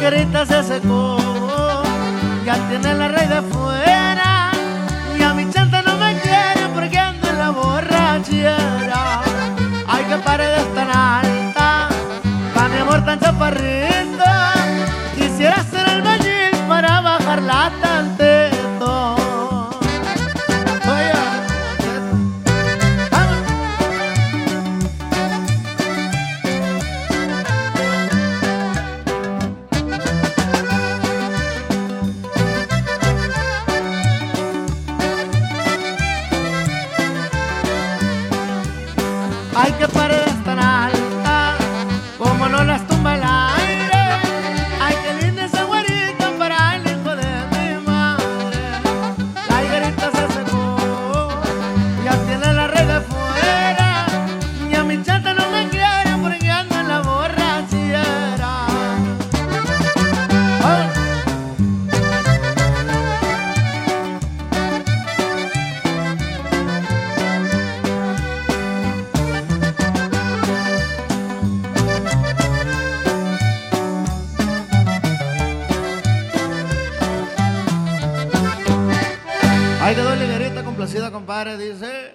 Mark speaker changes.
Speaker 1: higuerita se secó, ya tiene la raíz de fuera. Y a mi chanta no me quiere porque ando en la borrachera. Ay, que paredes tan alta, pa' mi amor tan chaparrito. Quisiera ser Ay, que paredes Ay, quedó la higuerita complacida, compadre, dice.